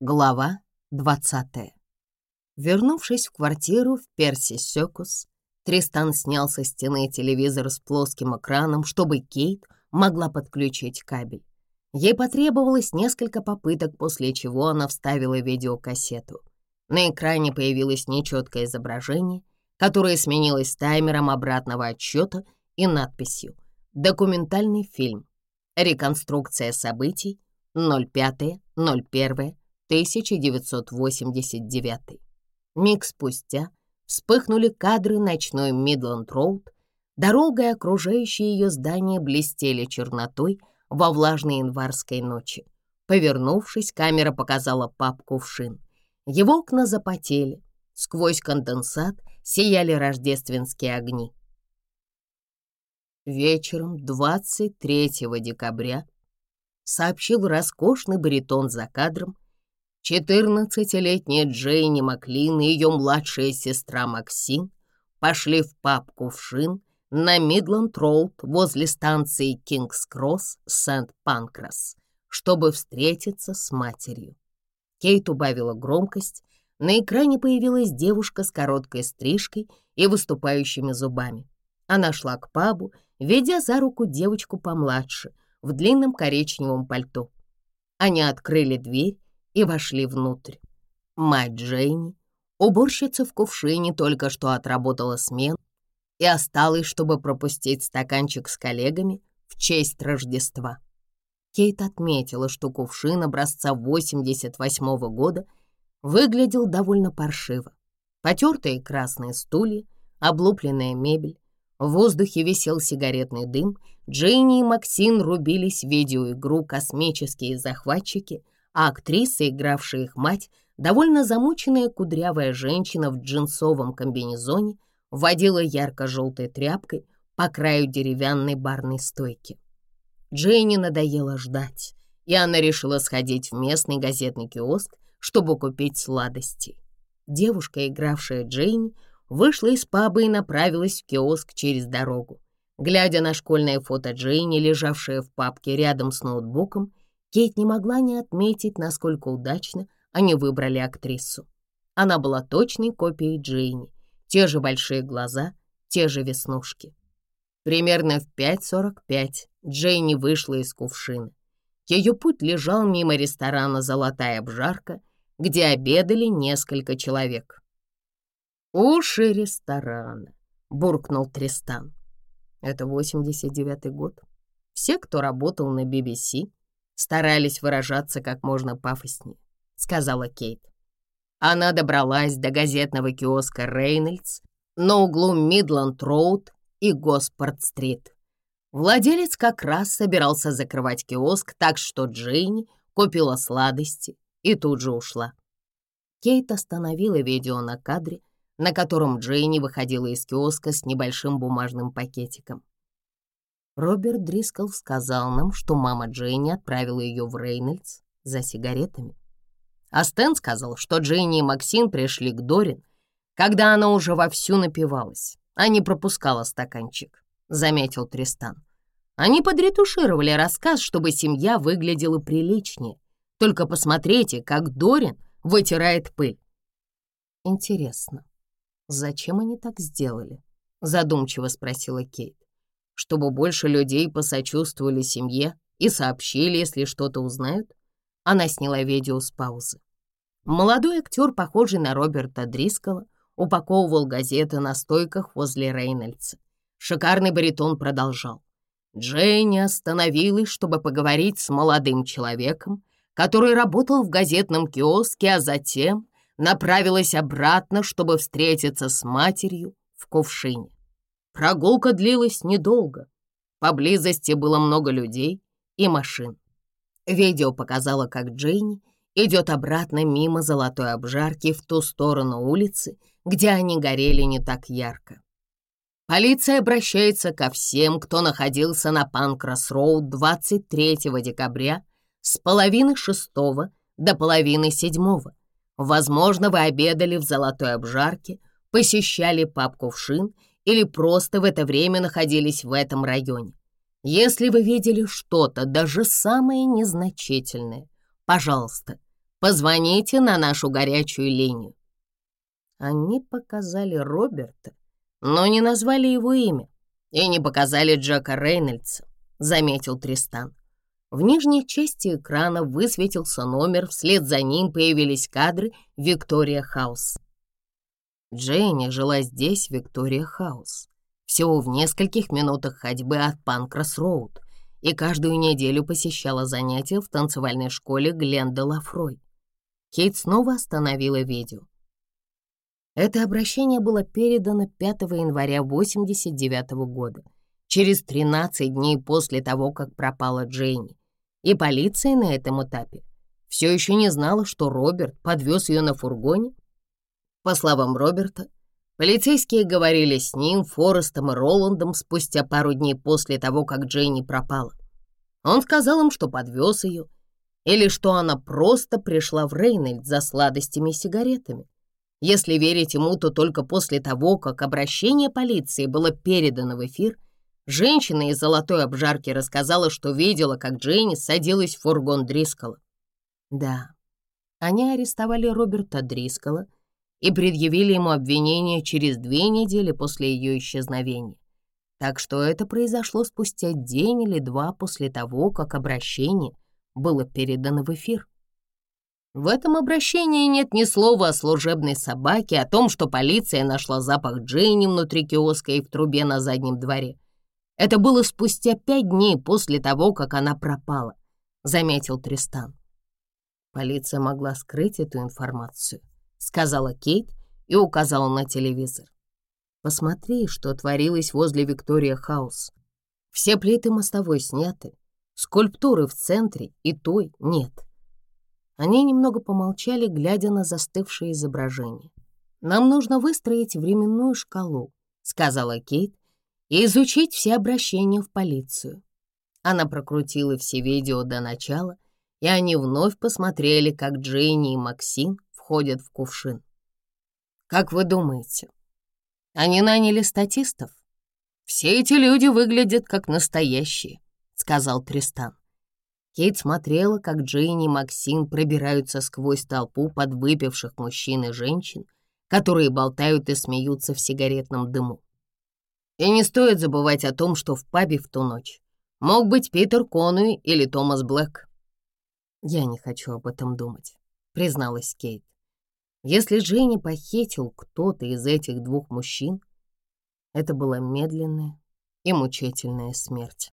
Глава 20. Вернувшись в квартиру в Перси Сёкус, Тристан снял со стены телевизор с плоским экраном, чтобы Кейт могла подключить кабель. Ей потребовалось несколько попыток, после чего она вставила видеокассету. На экране появилось нечеткое изображение, которое сменилось таймером обратного отсчета и надписью «Документальный фильм. Реконструкция событий 05.01.2020». 1989. Миг спустя вспыхнули кадры ночной Мидланд-Роуд. Дорога и окружающие ее здания блестели чернотой во влажной январской ночи. Повернувшись, камера показала папку в шин. Его окна запотели. Сквозь конденсат сияли рождественские огни. Вечером 23 декабря сообщил роскошный баритон за кадром, Четырнадцатилетняя Джейни Маклин и ее младшая сестра Максин пошли в паб «Кувшин» на Мидланд-Роуд возле станции Кингс-Кросс, Сент-Панкрас, чтобы встретиться с матерью. Кейт убавила громкость, на экране появилась девушка с короткой стрижкой и выступающими зубами. Она шла к пабу, ведя за руку девочку помладше, в длинном коричневом пальто. Они открыли дверь, и вошли внутрь. Мать Джейни, уборщица в кувшине, только что отработала смену и осталась, чтобы пропустить стаканчик с коллегами в честь Рождества. Кейт отметила, что кувшин образца 88-го года выглядел довольно паршиво. Потертые красные стулья, облупленная мебель, в воздухе висел сигаретный дым, Джейни и Максин рубились в видеоигру «Космические захватчики», а актриса, игравшая их мать, довольно замученная кудрявая женщина в джинсовом комбинезоне, водила ярко-желтой тряпкой по краю деревянной барной стойки. Джейни надоело ждать, и она решила сходить в местный газетный киоск, чтобы купить сладостей. Девушка, игравшая Джейни, вышла из паба и направилась в киоск через дорогу. Глядя на школьное фото Джейни, лежавшее в папке рядом с ноутбуком, Кейт не могла не отметить, насколько удачно они выбрали актрису. Она была точной копией Джейни, те же большие глаза, те же веснушки. Примерно в 5.45 Джейни вышла из кувшина. Ее путь лежал мимо ресторана «Золотая обжарка», где обедали несколько человек. «Уши ресторана», — буркнул Тристан. Это 89-й год. Все, кто работал на BBC, старались выражаться как можно пафоснее, сказала Кейт. Она добралась до газетного киоска «Рейнольдс» на углу Мидланд-Роуд и Госпорт-Стрит. Владелец как раз собирался закрывать киоск, так что Джинни купила сладости и тут же ушла. Кейт остановила видео на кадре, на котором Джинни выходила из киоска с небольшим бумажным пакетиком. Роберт Дрискл сказал нам, что мама Джейни отправила ее в Рейнольдс за сигаретами. А Стэн сказал, что Джейни и Максин пришли к Дорин, когда она уже вовсю напивалась, а не пропускала стаканчик, — заметил Тристан. Они подретушировали рассказ, чтобы семья выглядела приличнее. Только посмотрите, как Дорин вытирает пыль. Интересно, зачем они так сделали? Задумчиво спросила Кейт чтобы больше людей посочувствовали семье и сообщили, если что-то узнают?» Она сняла видео с паузы. Молодой актер, похожий на Роберта Дрискала, упаковывал газеты на стойках возле Рейнольдса. Шикарный баритон продолжал. Дженни остановилась, чтобы поговорить с молодым человеком, который работал в газетном киоске, а затем направилась обратно, чтобы встретиться с матерью в кувшине. Прогулка длилась недолго. Поблизости было много людей и машин. Видео показало, как Джейни идет обратно мимо золотой обжарки в ту сторону улицы, где они горели не так ярко. Полиция обращается ко всем, кто находился на Панкрас-Роуд 23 декабря с половины шестого до половины седьмого. Возможно, вы обедали в золотой обжарке, посещали паб-кувшин или просто в это время находились в этом районе. Если вы видели что-то, даже самое незначительное, пожалуйста, позвоните на нашу горячую линию. Они показали Роберта, но не назвали его имя и не показали Джека Рейнольдса, заметил Тристан. В нижней части экрана высветился номер, вслед за ним появились кадры Виктория Хаус. Дженни жила здесь, Виктория Хаус, всего в нескольких минутах ходьбы от Панкрас-Роуд, и каждую неделю посещала занятия в танцевальной школе Гленда Лафрой. Кейт снова остановила видео. Это обращение было передано 5 января 1989 года, через 13 дней после того, как пропала Дженни, и полиция на этом этапе все еще не знала, что Роберт подвез ее на фургоне по словам Роберта, полицейские говорили с ним, Форестом и Роландом спустя пару дней после того, как Джейни пропала. Он сказал им, что подвез ее, или что она просто пришла в Рейнольд за сладостями и сигаретами. Если верить ему, то только после того, как обращение полиции было передано в эфир, женщина из золотой обжарки рассказала, что видела, как Джейни садилась в фургон Дрискала. Да, они арестовали Роберта Дрискала, и предъявили ему обвинение через две недели после ее исчезновения. Так что это произошло спустя день или два после того, как обращение было передано в эфир. В этом обращении нет ни слова о служебной собаке, о том, что полиция нашла запах Джейни внутри киоска и в трубе на заднем дворе. Это было спустя пять дней после того, как она пропала, — заметил Тристан. Полиция могла скрыть эту информацию сказала Кейт и указала на телевизор. Посмотри, что творилось возле Виктория Хаус. Все плиты мостовой сняты, скульптуры в центре и той нет. Они немного помолчали, глядя на застывшее изображение. «Нам нужно выстроить временную шкалу», — сказала Кейт, «и изучить все обращения в полицию». Она прокрутила все видео до начала, и они вновь посмотрели, как Дженни и Максим входит в кувшин. Как вы думаете, они наняли статистов? Все эти люди выглядят как настоящие, сказал Тристан. Кейт смотрела, как Джейни и Максим пробираются сквозь толпу подвыпивших мужчин и женщин, которые болтают и смеются в сигаретном дыму. И не стоит забывать о том, что в пабе в ту ночь мог быть Питер Конуи или Томас Блэк. «Я не хочу об этом думать», — призналась Кейт. Если Джейни похитил кто-то из этих двух мужчин, это была медленная и мучительная смерть.